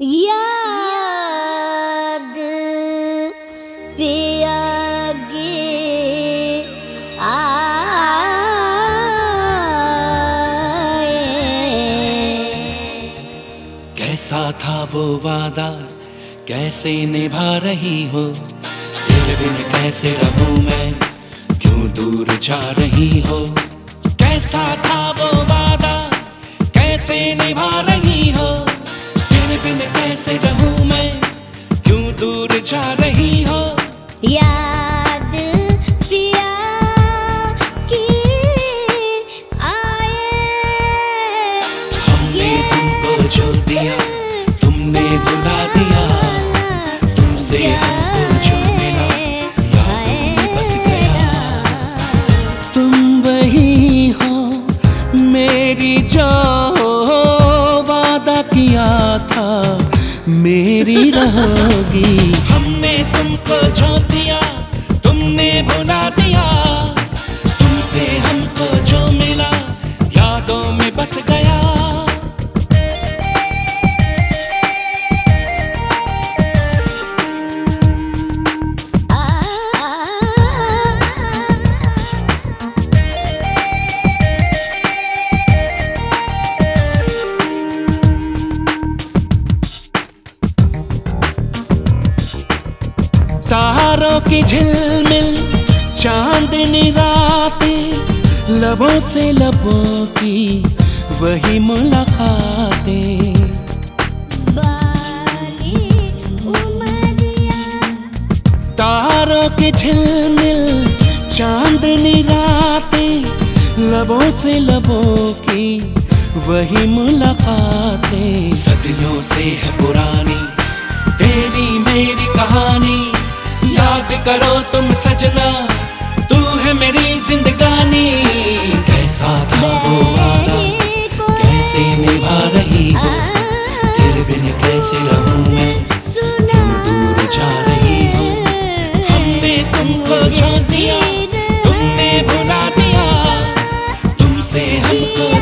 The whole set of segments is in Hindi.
याद आए कैसा था वो वादा? कैसे निभा रही हो? तेरे बिन कैसे रहूँ मैं? क्यों दूर जा रही हो? कैसा था वो वादा? कैसे निभा रही हो? बिन कैसे रहूँ मैं? क्यों दूर जा रही हो? याद रहोगी हमने तुमको जो तारों की झिलमिल चांदनी रातें लबों से लबों की वही मुलाकातें। तारों की झिलमिल चांदनी रातें लबों से लबों की वही मुलाकातें। सदियों से है पुरानी तेरी मेरी कहानी। याद करो तुम सजना तू है मेरी जिंदगानी। कैसा था वो वादा? कैसे निभा रही हो? तेरे बिन कैसे रहूँ मैं? क्यों दूर जा रही हो। हमने तुमको जो दिया तुमने भुला दिया। तुमसे हमको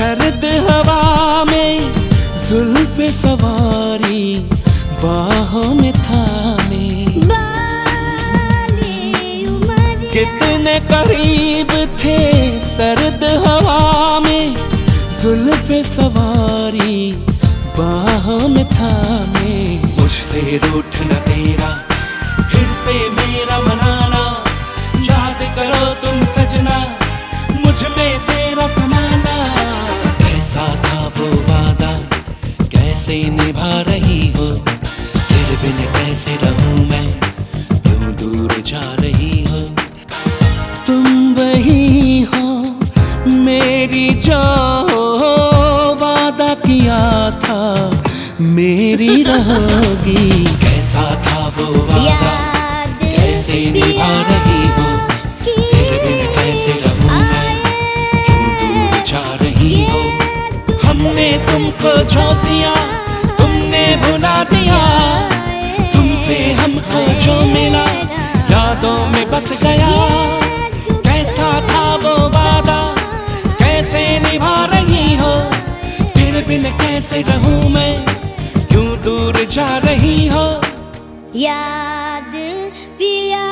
सर्द हवा में जुल्फ सवारी बाहों में थामे। कितने करीब थे सर्द हवा में जुल्फ सवारी बाहों में थामे। मुझसे रूठ न तेरा फिर से मेरा कैसे निभा रही हो। तेरे बिन कैसे रहूँ मैं? क्यों दूर जा रही हो? तुम वही हो मेरी जो वादा किया था मेरी रहोगी। कैसा था वो वादा? कैसे निभा रही हो? तेरे बिन कैसे रहूँ तुमको दिया तुमने भुला दिया। तुमसे हमको जो मिला, यादों में बस गया। कैसा था वो वादा, कैसे निभा रही हो? तेरे बिन कैसे रहूँ मैं? क्यों दूर जा रही हो? याद पिया